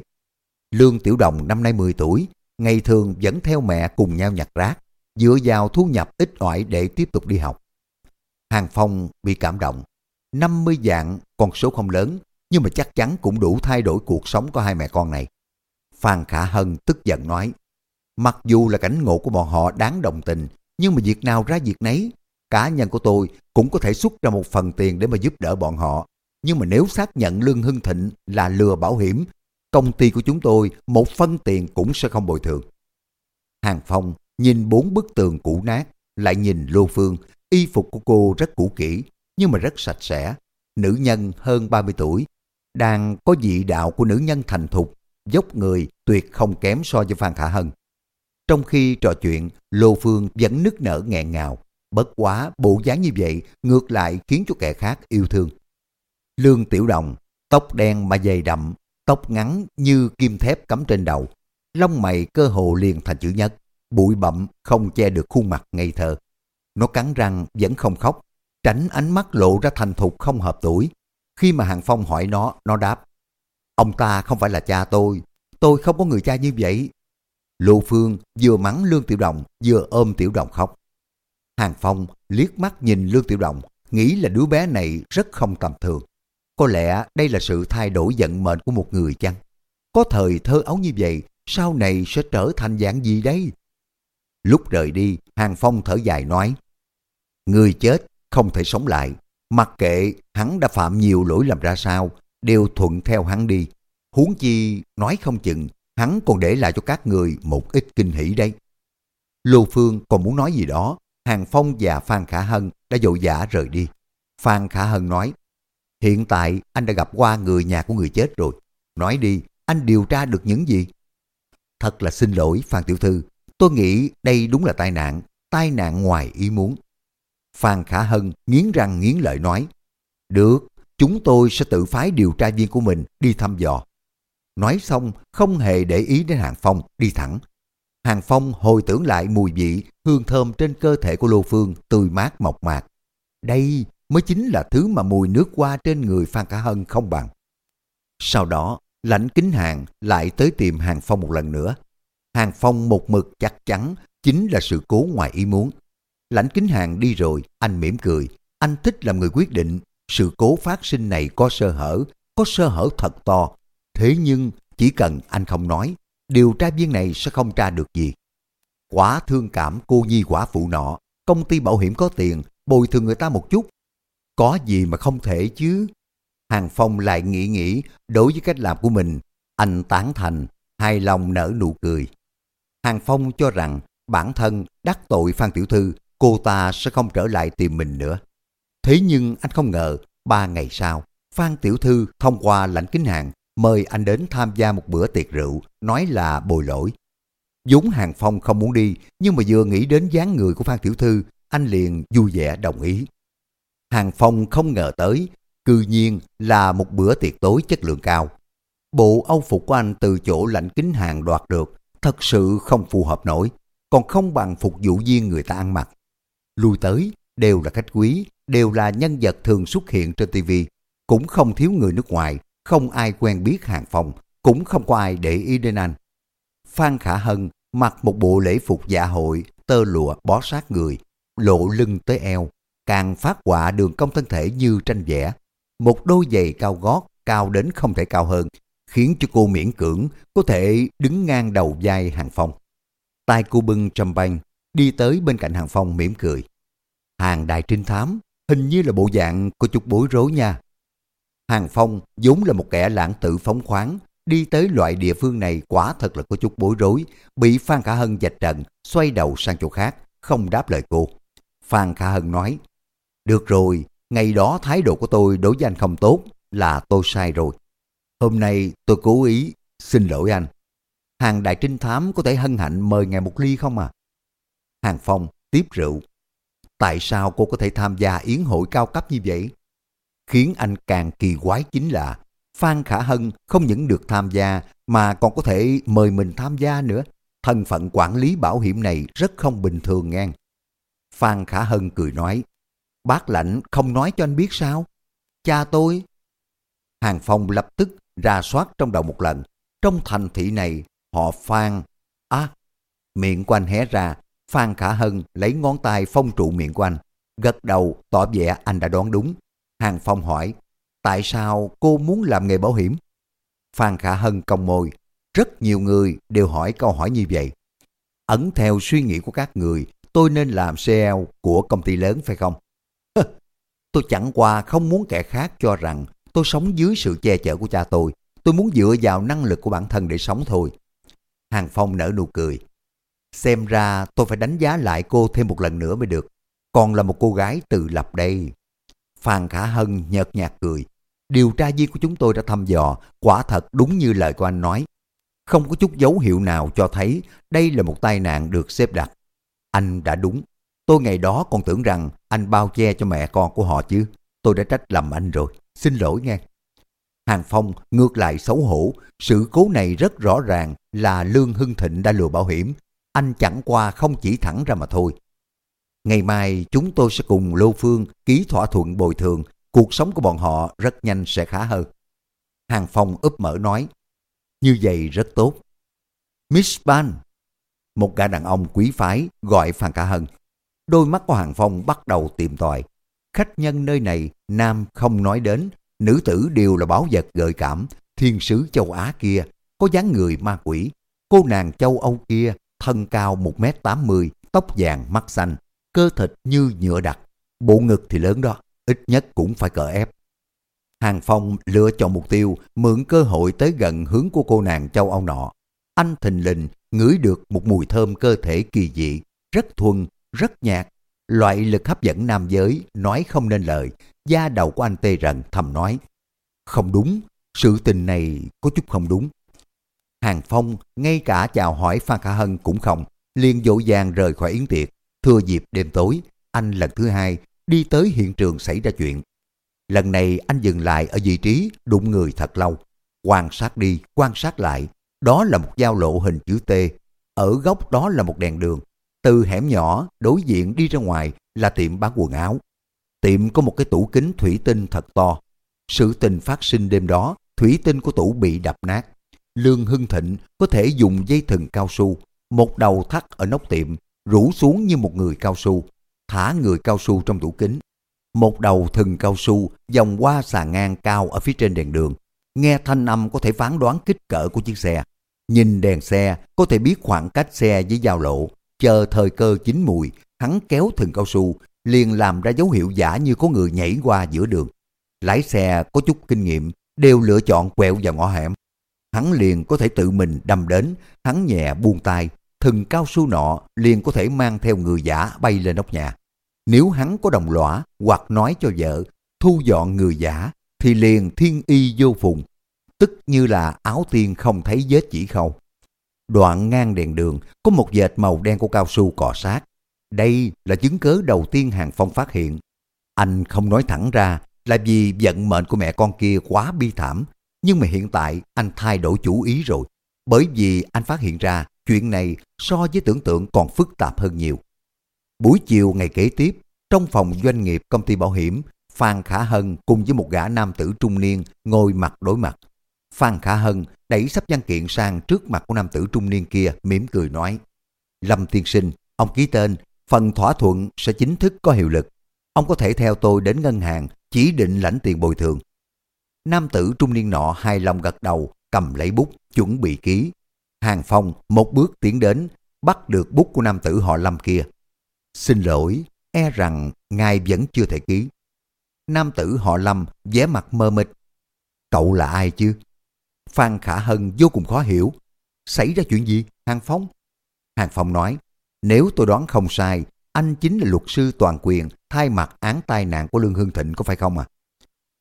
Lương Tiểu Đồng năm nay 10 tuổi, ngày thường vẫn theo mẹ cùng nhau nhặt rác, dựa vào thu nhập ít ỏi để tiếp tục đi học. Hàng Phong bị cảm động. 50 dạng con số không lớn, nhưng mà chắc chắn cũng đủ thay đổi cuộc sống của hai mẹ con này. Phan Khả Hân tức giận nói, mặc dù là cảnh ngộ của bọn họ đáng đồng tình, nhưng mà việc nào ra việc nấy, cá nhân của tôi cũng có thể xuất ra một phần tiền để mà giúp đỡ bọn họ. Nhưng mà nếu xác nhận Lương Hưng Thịnh là lừa bảo hiểm, công ty của chúng tôi một phân tiền cũng sẽ không bồi thường. Hàng Phong nhìn bốn bức tường cũ nát, lại nhìn Lô Phương, y phục của cô rất cũ kỹ, nhưng mà rất sạch sẽ. Nữ nhân hơn 30 tuổi, đang có dị đạo của nữ nhân thành thục, dốc người tuyệt không kém so với Phan Khả Hân. Trong khi trò chuyện, Lô Phương vẫn nức nở nghẹn ngào, bất quá bộ dáng như vậy ngược lại khiến cho kẻ khác yêu thương. Lương Tiểu Đồng, tóc đen mà dày đậm, tóc ngắn như kim thép cắm trên đầu, lông mày cơ hồ liền thành chữ nhất, bụi bặm không che được khuôn mặt ngây thơ. Nó cắn răng vẫn không khóc, tránh ánh mắt lộ ra thành thục không hợp tuổi. Khi mà Hàng Phong hỏi nó, nó đáp, ông ta không phải là cha tôi, tôi không có người cha như vậy. Lô Phương vừa mắng Lương Tiểu Đồng, vừa ôm Tiểu Đồng khóc. Hàng Phong liếc mắt nhìn Lương Tiểu Đồng, nghĩ là đứa bé này rất không tầm thường. Có lẽ đây là sự thay đổi vận mệnh của một người chăng? Có thời thơ ấu như vậy, sau này sẽ trở thành dạng gì đây? Lúc rời đi, Hàng Phong thở dài nói, Người chết không thể sống lại, mặc kệ hắn đã phạm nhiều lỗi lầm ra sao, đều thuận theo hắn đi. Huống chi nói không chừng, hắn còn để lại cho các người một ít kinh hỷ đây. Lô Phương còn muốn nói gì đó, Hàng Phong và Phan Khả Hân đã dội dã rời đi. Phan Khả Hân nói, hiện tại anh đã gặp qua người nhà của người chết rồi. Nói đi, anh điều tra được những gì? Thật là xin lỗi Phan Tiểu Thư, tôi nghĩ đây đúng là tai nạn, tai nạn ngoài ý muốn. Phan Khả Hân nghiến răng nghiến lợi nói, Được, chúng tôi sẽ tự phái điều tra viên của mình đi thăm dò. Nói xong, không hề để ý đến Hàng Phong, đi thẳng. Hàng Phong hồi tưởng lại mùi vị, hương thơm trên cơ thể của Lô Phương tươi mát mộc mạc. Đây mới chính là thứ mà mùi nước hoa trên người Phan Khả Hân không bằng. Sau đó, lãnh kính hàng lại tới tìm Hàng Phong một lần nữa. Hàng Phong một mực chắc chắn chính là sự cố ngoài ý muốn. Lãnh kính hàng đi rồi, anh mỉm cười. Anh thích làm người quyết định, sự cố phát sinh này có sơ hở, có sơ hở thật to. Thế nhưng, chỉ cần anh không nói, điều tra viên này sẽ không tra được gì. Quả thương cảm cô nhi quả phụ nọ, công ty bảo hiểm có tiền, bồi thường người ta một chút. Có gì mà không thể chứ? Hàng Phong lại nghĩ nghĩ đối với cách làm của mình. Anh tán thành, hài lòng nở nụ cười. Hàng Phong cho rằng bản thân đắc tội Phan Tiểu Thư, cô ta sẽ không trở lại tìm mình nữa. Thế nhưng anh không ngờ, ba ngày sau, Phan Tiểu Thư thông qua lãnh kính hàng mời anh đến tham gia một bữa tiệc rượu, nói là bồi lỗi. dũng Hàng Phong không muốn đi, nhưng mà vừa nghĩ đến dáng người của Phan Tiểu Thư, anh liền vui vẻ đồng ý. Hàng Phong không ngờ tới, cư nhiên là một bữa tiệc tối chất lượng cao. Bộ âu phục của anh từ chỗ lãnh kính hàng đoạt được, thật sự không phù hợp nổi, còn không bằng phục vụ viên người ta ăn mặc. Lui tới, đều là khách quý, đều là nhân vật thường xuất hiện trên TV, cũng không thiếu người nước ngoài, không ai quen biết Hàng Phong, cũng không có ai để ý đến anh. Phan Khả Hân mặc một bộ lễ phục dạ hội, tơ lụa bó sát người, lộ lưng tới eo, càng phát họa đường cong thân thể như tranh vẽ. Một đôi giày cao gót, cao đến không thể cao hơn, khiến cho cô miễn cưỡng có thể đứng ngang đầu vai Hàng Phong. tay cô bưng trầm banh, đi tới bên cạnh Hàng Phong mỉm cười. Hàng đại trinh thám, hình như là bộ dạng có chút bối rối nha. Hàng Phong vốn là một kẻ lãng tử phóng khoáng, đi tới loại địa phương này quả thật là có chút bối rối, bị Phan Khả Hân dạch trận, xoay đầu sang chỗ khác, không đáp lời cô. Phan Khả Hân nói, được rồi, ngày đó thái độ của tôi đối với anh không tốt, là tôi sai rồi. Hôm nay tôi cố ý, xin lỗi anh. Hàng đại trinh thám có thể hân hạnh mời ngài một ly không à? Hàng Phong tiếp rượu. Tại sao cô có thể tham gia yến hội cao cấp như vậy? Khiến anh càng kỳ quái chính là Phan Khả Hân không những được tham gia mà còn có thể mời mình tham gia nữa. Thân phận quản lý bảo hiểm này rất không bình thường ngang. Phan Khả Hân cười nói, bác lãnh không nói cho anh biết sao? Cha tôi. Hàng Phong lập tức ra soát trong đầu một lần. Trong thành thị này, họ Phan. À, miệng của anh hé ra, Phan Khả Hân lấy ngón tay phong trụ miệng của anh. Gật đầu tỏ vẻ anh đã đoán đúng. Hàng Phong hỏi, tại sao cô muốn làm nghề bảo hiểm? Phan Khả Hân cong môi, rất nhiều người đều hỏi câu hỏi như vậy. Ẩn theo suy nghĩ của các người, tôi nên làm CEO của công ty lớn phải không? tôi chẳng qua không muốn kẻ khác cho rằng tôi sống dưới sự che chở của cha tôi. Tôi muốn dựa vào năng lực của bản thân để sống thôi. Hàng Phong nở nụ cười. Xem ra tôi phải đánh giá lại cô thêm một lần nữa mới được. Còn là một cô gái tự lập đây. Phan Khả Hân nhợt nhạt cười. Điều tra viên của chúng tôi đã thăm dò, quả thật đúng như lời của anh nói. Không có chút dấu hiệu nào cho thấy đây là một tai nạn được xếp đặt. Anh đã đúng. Tôi ngày đó còn tưởng rằng anh bao che cho mẹ con của họ chứ. Tôi đã trách lầm anh rồi. Xin lỗi nghe. Hàng Phong ngược lại xấu hổ. Sự cố này rất rõ ràng là Lương Hưng Thịnh đã lừa bảo hiểm. Anh chẳng qua không chỉ thẳng ra mà thôi. Ngày mai chúng tôi sẽ cùng Lô Phương ký thỏa thuận bồi thường. Cuộc sống của bọn họ rất nhanh sẽ khá hơn. Hàng Phong úp mở nói. Như vậy rất tốt. Miss Ban. Một gã đàn ông quý phái gọi Phan Cả Hân. Đôi mắt của Hàng Phong bắt đầu tìm tòi. Khách nhân nơi này, nam không nói đến, nữ tử đều là báo vật gợi cảm, thiên sứ châu Á kia, có dáng người ma quỷ. Cô nàng châu Âu kia, thân cao 1m80, tóc vàng, mắt xanh, cơ thịt như nhựa đặc, bộ ngực thì lớn đó, ít nhất cũng phải cỡ ép. Hàng Phong lựa chọn mục tiêu, mượn cơ hội tới gần hướng của cô nàng châu Âu nọ. Anh thình lình ngửi được một mùi thơm cơ thể kỳ dị, rất thuần, rất nhạt. Loại lực hấp dẫn nam giới, nói không nên lời, da đầu của anh tê rần thầm nói. Không đúng, sự tình này có chút không đúng. Hàng Phong ngay cả chào hỏi Phan Khả Hân cũng không, liền dội dàng rời khỏi yến tiệc. Thừa dịp đêm tối, anh lần thứ hai đi tới hiện trường xảy ra chuyện. Lần này anh dừng lại ở vị trí đụng người thật lâu. Quan sát đi, quan sát lại. Đó là một giao lộ hình chữ T. Ở góc đó là một đèn đường. Từ hẻm nhỏ đối diện đi ra ngoài là tiệm bán quần áo. Tiệm có một cái tủ kính thủy tinh thật to. Sự tình phát sinh đêm đó, thủy tinh của tủ bị đập nát. Lương Hưng Thịnh có thể dùng dây thừng cao su, một đầu thắt ở nóc tiệm, rủ xuống như một người cao su, thả người cao su trong tủ kính. Một đầu thừng cao su vòng qua xà ngang cao ở phía trên đèn đường. Nghe thanh âm có thể phán đoán kích cỡ của chiếc xe. Nhìn đèn xe có thể biết khoảng cách xe với giao lộ. Chờ thời cơ chín mùi, hắn kéo thừng cao su, liền làm ra dấu hiệu giả như có người nhảy qua giữa đường. Lái xe có chút kinh nghiệm, đều lựa chọn quẹo vào ngõ hẻm. Hắn liền có thể tự mình đâm đến, hắn nhẹ buông tay, thừng cao su nọ liền có thể mang theo người giả bay lên nóc nhà. Nếu hắn có đồng lõa hoặc nói cho vợ thu dọn người giả thì liền thiên y vô phùng, tức như là áo tiên không thấy vết chỉ khâu. Đoạn ngang đèn đường có một vệt màu đen của cao su cọ sát. Đây là chứng cớ đầu tiên Hàng Phong phát hiện. Anh không nói thẳng ra là vì vận mệnh của mẹ con kia quá bi thảm. Nhưng mà hiện tại anh thay đổi chủ ý rồi. Bởi vì anh phát hiện ra chuyện này so với tưởng tượng còn phức tạp hơn nhiều. Buổi chiều ngày kế tiếp, trong phòng doanh nghiệp công ty bảo hiểm, Phan Khả Hân cùng với một gã nam tử trung niên ngồi mặt đối mặt. Phan Khả Hân đẩy sắp văn kiện sang trước mặt của nam tử trung niên kia mỉm cười nói Lâm tiên sinh, ông ký tên, phần thỏa thuận sẽ chính thức có hiệu lực. Ông có thể theo tôi đến ngân hàng chỉ định lãnh tiền bồi thường. Nam tử trung niên nọ hài lòng gật đầu, cầm lấy bút, chuẩn bị ký. Hàng Phong một bước tiến đến, bắt được bút của nam tử họ Lâm kia. Xin lỗi, e rằng ngài vẫn chưa thể ký. Nam tử họ Lâm vẻ mặt mơ mịt. Cậu là ai chứ? Phan Khả Hân vô cùng khó hiểu. Xảy ra chuyện gì, Hàng Phong? Hàng Phong nói, nếu tôi đoán không sai, anh chính là luật sư toàn quyền thay mặt án tai nạn của Lương hương Thịnh có phải không à?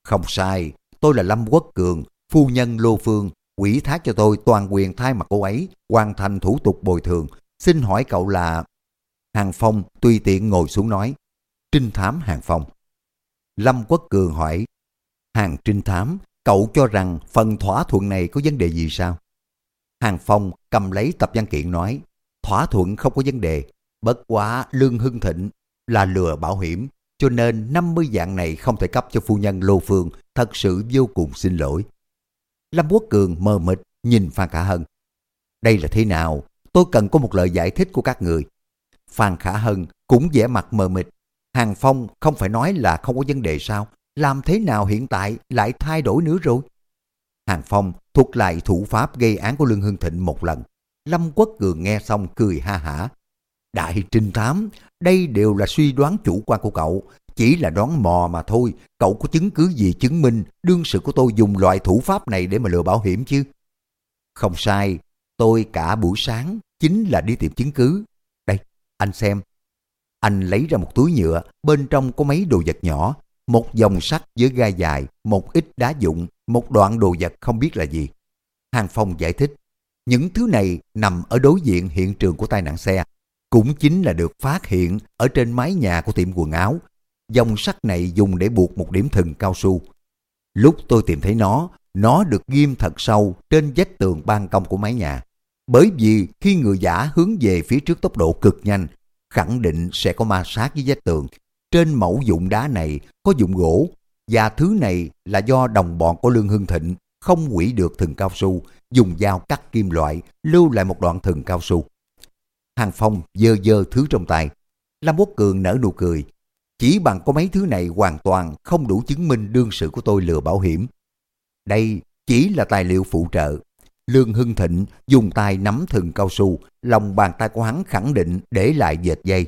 Không sai, tôi là Lâm Quốc Cường, phu nhân Lô Phương, quỷ thác cho tôi toàn quyền thay mặt cô ấy, hoàn thành thủ tục bồi thường. Xin hỏi cậu là... Hàng Phong tùy tiện ngồi xuống nói, trinh thám Hàng Phong. Lâm Quốc Cường hỏi, Hàng trinh thám, cậu cho rằng phần thỏa thuận này có vấn đề gì sao? Hàng Phong cầm lấy tập văn kiện nói, thỏa thuận không có vấn đề, bất quá Lương Hưng Thịnh là lừa bảo hiểm, cho nên 50 dạng này không thể cấp cho phu nhân Lô Phương, thật sự vô cùng xin lỗi. Lâm Quốc Cường mờ mịt nhìn Phan Khả Hân. Đây là thế nào? Tôi cần có một lời giải thích của các người. Phan Khả Hân cũng vẻ mặt mờ mịt. Hàng Phong không phải nói là không có vấn đề sao? Làm thế nào hiện tại lại thay đổi nữa rồi? Hàng Phong thuật lại thủ pháp gây án của Lương Hưng Thịnh một lần. Lâm Quốc Cường nghe xong cười ha hả. Đại trinh thám, đây đều là suy đoán chủ quan của cậu. Chỉ là đoán mò mà thôi, cậu có chứng cứ gì chứng minh đương sự của tôi dùng loại thủ pháp này để mà lừa bảo hiểm chứ? Không sai, tôi cả buổi sáng chính là đi tìm chứng cứ. Đây, anh xem. Anh lấy ra một túi nhựa, bên trong có mấy đồ vật nhỏ, một dòng sắt với gai dài, một ít đá dụng, một đoạn đồ vật không biết là gì. Hàng Phong giải thích, những thứ này nằm ở đối diện hiện trường của tai nạn xe, cũng chính là được phát hiện ở trên mái nhà của tiệm quần áo. Dòng sắt này dùng để buộc một điểm thừng cao su. Lúc tôi tìm thấy nó, nó được ghim thật sâu trên vách tường ban công của mái nhà. Bởi vì khi người giả hướng về phía trước tốc độ cực nhanh, khẳng định sẽ có ma sát với vách tường. Trên mẫu dụng đá này có dụng gỗ, và thứ này là do đồng bọn của Lương Hưng Thịnh không quỷ được thừng cao su, dùng dao cắt kim loại, lưu lại một đoạn thừng cao su. Hàng Phong dơ dơ thứ trong tay. Lâm Quốc Cường nở nụ cười. Chỉ bằng có mấy thứ này hoàn toàn không đủ chứng minh đương sự của tôi lừa bảo hiểm. Đây chỉ là tài liệu phụ trợ. Lương Hưng Thịnh dùng tay nắm thừng cao su, lòng bàn tay của hắn khẳng định để lại dệt dây.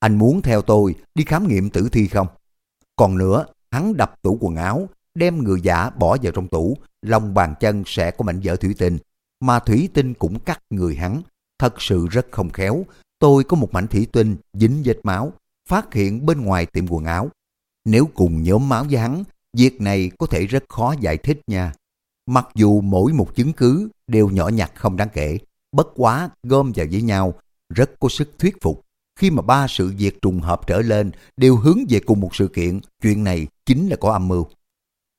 Anh muốn theo tôi đi khám nghiệm tử thi không? Còn nữa, hắn đập tủ quần áo, đem người giả bỏ vào trong tủ, lòng bàn chân sẽ có mảnh vỡ thủy tinh, mà thủy tinh cũng cắt người hắn, thật sự rất không khéo. Tôi có một mảnh thủy tinh dính vết máu, phát hiện bên ngoài tiệm quần áo. Nếu cùng nhóm máu với hắn, việc này có thể rất khó giải thích nha. Mặc dù mỗi một chứng cứ đều nhỏ nhặt không đáng kể, bất quá gom vào với nhau, rất có sức thuyết phục. khi mà ba sự việc trùng hợp trở lên đều hướng về cùng một sự kiện, chuyện này chính là có âm mưu.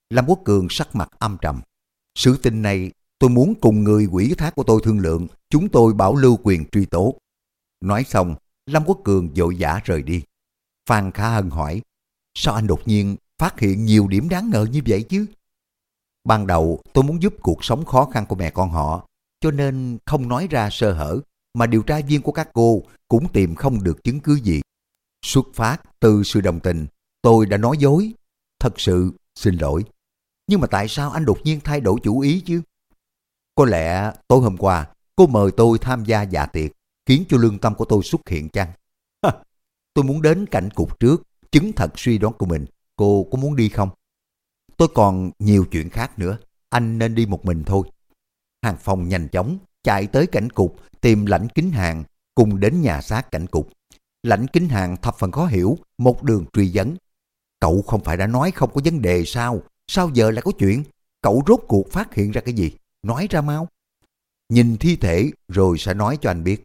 Lâm Quốc Cường sắc mặt âm trầm. Sự tình này tôi muốn cùng người quỷ thác của tôi thương lượng, chúng tôi bảo lưu quyền truy tố. Nói xong, Lâm Quốc Cường vội vã rời đi. Phan Khả Hân hỏi, sao anh đột nhiên phát hiện nhiều điểm đáng ngờ như vậy chứ? Ban đầu tôi muốn giúp cuộc sống khó khăn của mẹ con họ, cho nên không nói ra sơ hở, mà điều tra viên của các cô cũng tìm không được chứng cứ gì. Xuất phát từ sự đồng tình, tôi đã nói dối. Thật sự, xin lỗi. Nhưng mà tại sao anh đột nhiên thay đổi chủ ý chứ? Có lẽ tối hôm qua, cô mời tôi tham gia dạ tiệc, khiến cho lương tâm của tôi xuất hiện chăng? Tôi muốn đến cảnh cục trước, chứng thật suy đoán của mình. Cô có muốn đi không? Tôi còn nhiều chuyện khác nữa, anh nên đi một mình thôi. Hàng Phong nhanh chóng chạy tới cảnh cục tìm lãnh kính hàng cùng đến nhà xác cảnh cục. Lãnh kính hàng thập phần khó hiểu, một đường truy vấn. Cậu không phải đã nói không có vấn đề sao? Sao giờ lại có chuyện? Cậu rốt cuộc phát hiện ra cái gì? Nói ra mau. Nhìn thi thể rồi sẽ nói cho anh biết.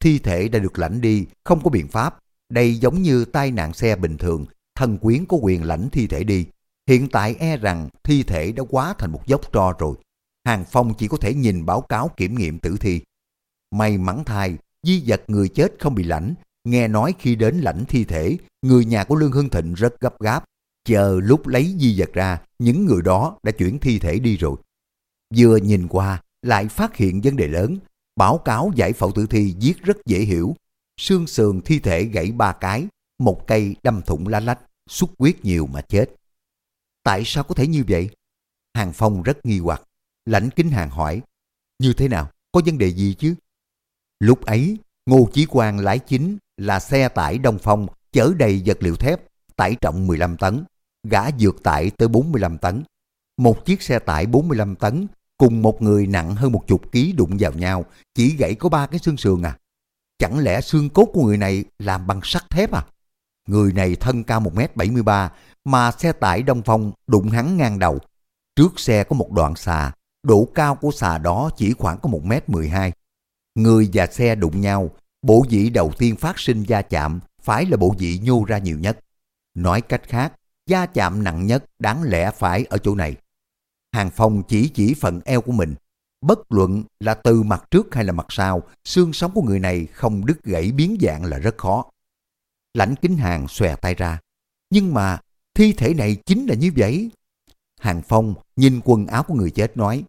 Thi thể đã được lãnh đi, không có biện pháp. Đây giống như tai nạn xe bình thường, thần quyến có quyền lãnh thi thể đi. Hiện tại e rằng thi thể đã quá thành một dốc tro rồi. Hàng Phong chỉ có thể nhìn báo cáo kiểm nghiệm tử thi. May mắn thay, di vật người chết không bị lãnh. Nghe nói khi đến lãnh thi thể, người nhà của Lương Hưng Thịnh rất gấp gáp. Chờ lúc lấy di vật ra, những người đó đã chuyển thi thể đi rồi. Vừa nhìn qua, lại phát hiện vấn đề lớn. Báo cáo giải phẫu tử thi viết rất dễ hiểu. Xương sườn thi thể gãy ba cái, một cây đâm thủng lá lách, xuất huyết nhiều mà chết. Tại sao có thể như vậy? Hàng Phong rất nghi hoặc. Lãnh kính hàng hỏi, như thế nào, có vấn đề gì chứ? Lúc ấy, Ngô Chí Quang lái chính là xe tải Đông Phong chở đầy vật liệu thép, tải trọng 15 tấn, gã dược tải tới 45 tấn. Một chiếc xe tải 45 tấn cùng một người nặng hơn một chục ký đụng vào nhau, chỉ gãy có ba cái xương sườn à? Chẳng lẽ xương cốt của người này làm bằng sắt thép à? Người này thân cao 1m73 mà xe tải Đông Phong đụng hắn ngang đầu. Trước xe có một đoạn xà, độ cao của xà đó chỉ khoảng có 1m12. Người và xe đụng nhau, bộ vị đầu tiên phát sinh gia chạm phải là bộ vị nhô ra nhiều nhất. Nói cách khác, gia chạm nặng nhất đáng lẽ phải ở chỗ này. Hàng Phong chỉ chỉ phần eo của mình. Bất luận là từ mặt trước hay là mặt sau, xương sống của người này không đứt gãy biến dạng là rất khó. Lãnh kính hàng xòe tay ra. Nhưng mà thi thể này chính là như vậy. Hàng Phong nhìn quần áo của người chết nói.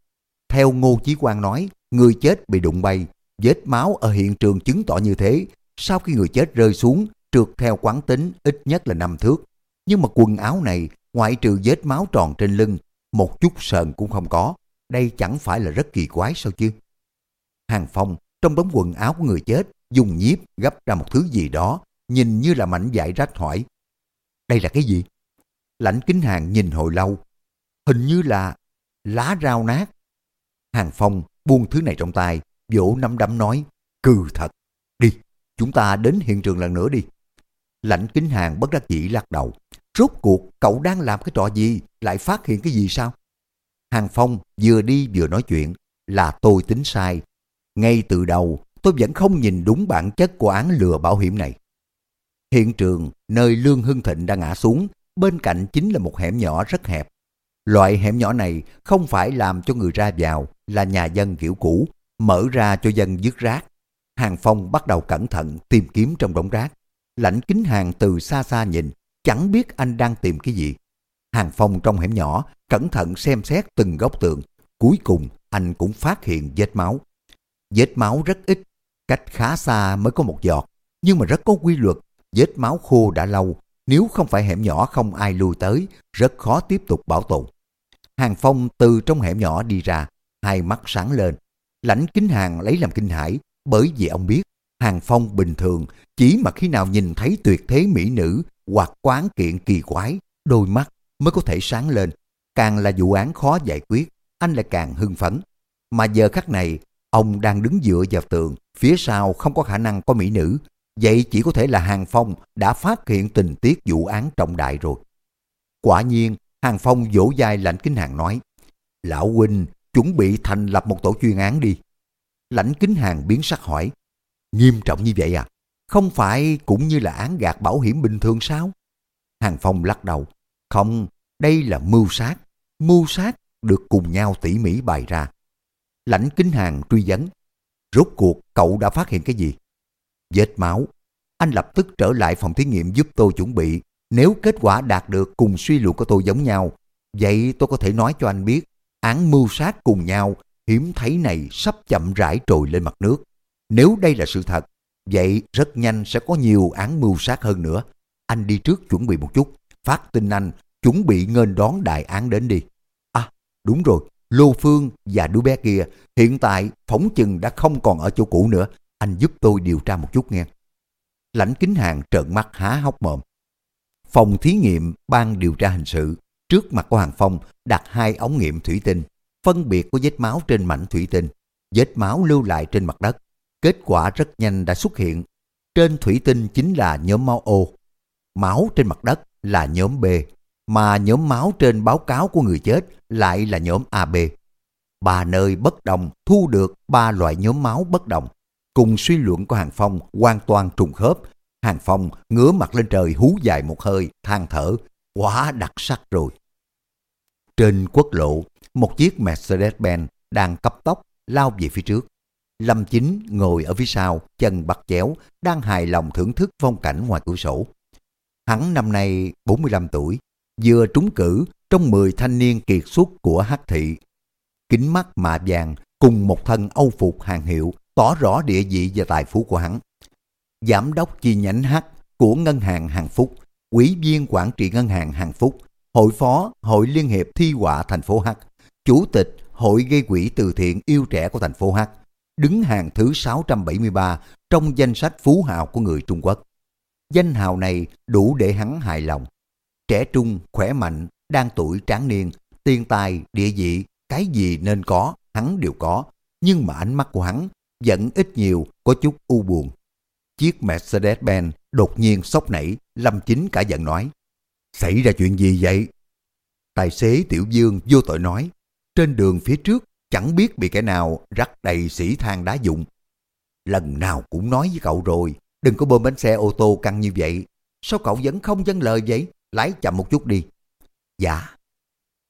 Theo Ngô Chí Quang nói, người chết bị đụng bay, vết máu ở hiện trường chứng tỏ như thế. Sau khi người chết rơi xuống, trượt theo quán tính ít nhất là năm thước. Nhưng mà quần áo này, ngoại trừ vết máu tròn trên lưng, một chút sờn cũng không có. Đây chẳng phải là rất kỳ quái sao chứ? Hàng Phong trong đống quần áo của người chết dùng nhiếp gấp ra một thứ gì đó, nhìn như là mảnh giải rách hỏi. Đây là cái gì? Lãnh kính hàng nhìn hồi lâu. Hình như là lá rau nát. Hàng Phong buông thứ này trong tay, vỗ nắm đấm nói, cừ thật. Đi, chúng ta đến hiện trường lần nữa đi. Lãnh kính hàng bất đắc dĩ lắc đầu. Rốt cuộc cậu đang làm cái trò gì, lại phát hiện cái gì sao? Hàng Phong vừa đi vừa nói chuyện, là tôi tính sai. Ngay từ đầu, tôi vẫn không nhìn đúng bản chất của án lừa bảo hiểm này. Hiện trường, nơi Lương Hưng Thịnh đang ngã xuống, bên cạnh chính là một hẻm nhỏ rất hẹp. Loại hẻm nhỏ này không phải làm cho người ra vào, là nhà dân kiểu cũ, mở ra cho dân dứt rác. Hàng Phong bắt đầu cẩn thận tìm kiếm trong đống rác. Lãnh kính hàng từ xa xa nhìn, chẳng biết anh đang tìm cái gì. Hàng Phong trong hẻm nhỏ, cẩn thận xem xét từng góc tường. Cuối cùng, anh cũng phát hiện vết máu. Vết máu rất ít, cách khá xa mới có một giọt, nhưng mà rất có quy luật. Vết máu khô đã lâu, nếu không phải hẻm nhỏ không ai lui tới, rất khó tiếp tục bảo tồn. Hàng Phong từ trong hẻm nhỏ đi ra, hai mắt sáng lên. Lãnh kính hàng lấy làm kinh hãi, bởi vì ông biết, Hàng Phong bình thường chỉ mà khi nào nhìn thấy tuyệt thế mỹ nữ hoặc quán kiện kỳ quái, đôi mắt mới có thể sáng lên. Càng là vụ án khó giải quyết, anh lại càng hưng phấn. Mà giờ khắc này, ông đang đứng dựa vào tường, phía sau không có khả năng có mỹ nữ. Vậy chỉ có thể là Hàng Phong đã phát hiện tình tiết vụ án trọng đại rồi. Quả nhiên, Hàng Phong vỗ vai lãnh kính hàng nói, Lão huynh chuẩn bị thành lập một tổ chuyên án đi. Lãnh kính hàng biến sắc hỏi, nghiêm trọng như vậy à? không phải cũng như là án gạt bảo hiểm bình thường sao? Hàng Phong lắc đầu. Không, đây là mưu sát. Mưu sát được cùng nhau tỉ mỉ bày ra. Lãnh kính hàng truy vấn. Rốt cuộc cậu đã phát hiện cái gì? Vết máu. Anh lập tức trở lại phòng thí nghiệm giúp tôi chuẩn bị. Nếu kết quả đạt được cùng suy luận của tôi giống nhau, vậy tôi có thể nói cho anh biết án mưu sát cùng nhau hiếm thấy này sắp chậm rãi trồi lên mặt nước. Nếu đây là sự thật, vậy rất nhanh sẽ có nhiều án mưu sát hơn nữa. Anh đi trước chuẩn bị một chút, phát tin anh, chuẩn bị nghênh đón đại án đến đi. À, đúng rồi, Lô Phương và đứa bé kia hiện tại phóng chừng đã không còn ở chỗ cũ nữa. Anh giúp tôi điều tra một chút nghe. Lãnh kính hàng trợn mắt há hốc mồm. Phòng thí nghiệm ban điều tra hình sự trước mặt của Hàng Phong đặt hai ống nghiệm thủy tinh, phân biệt có vết máu trên mảnh thủy tinh, vết máu lưu lại trên mặt đất. Kết quả rất nhanh đã xuất hiện. Trên thủy tinh chính là nhóm máu O, máu trên mặt đất là nhóm B, mà nhóm máu trên báo cáo của người chết lại là nhóm AB. Ba nơi bất đồng thu được ba loại nhóm máu bất đồng. Cùng suy luận của Hàng Phong hoàn toàn trùng khớp. Hàng Phong ngửa mặt lên trời hú dài một hơi, than thở. Quá đặc sắc rồi. Trên quốc lộ, một chiếc Mercedes-Benz đang cấp tốc lao về phía trước. Lâm Chính ngồi ở phía sau, chân bắt chéo, đang hài lòng thưởng thức phong cảnh ngoài cửa sổ. Hắn năm nay 45 tuổi, vừa trúng cử trong 10 thanh niên kiệt xuất của Hắc Thị. Kính mắt mạ vàng cùng một thân âu phục hàng hiệu tỏ rõ địa vị và tài phú của hắn. Giám đốc chi nhánh Hắc của Ngân hàng Hàng Phúc, quý viên quản trị Ngân hàng Hàng Phúc, hội phó Hội Liên hiệp Thi họa thành phố Hắc, chủ tịch Hội gây quỹ từ thiện yêu trẻ của thành phố Hắc, đứng hàng thứ 673 trong danh sách phú hào của người Trung Quốc. Danh hào này đủ để hắn hài lòng. Trẻ trung, khỏe mạnh, đang tuổi tráng niên, tiền tài, địa vị, cái gì nên có, hắn đều có. Nhưng mà ánh mắt của hắn vẫn ít nhiều có chút u buồn. Chiếc Mercedes-Benz đột nhiên sốc nảy, Lâm Chính cả giận nói. Xảy ra chuyện gì vậy? Tài xế Tiểu Dương vô tội nói. Trên đường phía trước chẳng biết bị kẻ nào rắc đầy sĩ than đá dụng. Lần nào cũng nói với cậu rồi, đừng có bơm bánh xe ô tô căng như vậy. Sao cậu vẫn không dâng lời vậy? Lái chậm một chút đi. Dạ.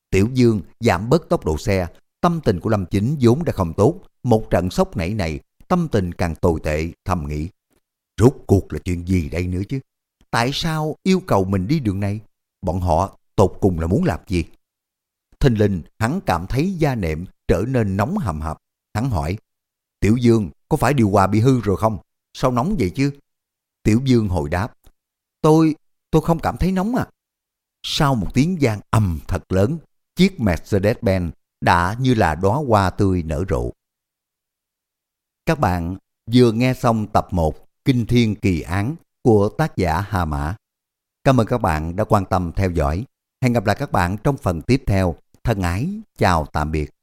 Tiểu Dương giảm bớt tốc độ xe, tâm tình của Lâm Chính vốn đã không tốt. Một trận sốc nảy này, tâm tình càng tồi tệ, thầm nghĩ. Rốt cuộc là chuyện gì đây nữa chứ? Tại sao yêu cầu mình đi đường này? Bọn họ tột cùng là muốn làm gì? Thình linh, hắn cảm thấy da nệm trở nên nóng hầm hập. Hắn hỏi, Tiểu Dương, có phải điều hòa bị hư rồi không? Sao nóng vậy chứ? Tiểu Dương hồi đáp, tôi, tôi không cảm thấy nóng à. Sau một tiếng gian ầm thật lớn, chiếc Mercedes-Benz đã như là đóa hoa tươi nở rộ. Các bạn vừa nghe xong tập 1 Kinh Thiên Kỳ Án của tác giả Hà Mã. Cảm ơn các bạn đã quan tâm theo dõi. Hẹn gặp lại các bạn trong phần tiếp theo. Thân ái, chào tạm biệt.